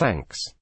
Thanks.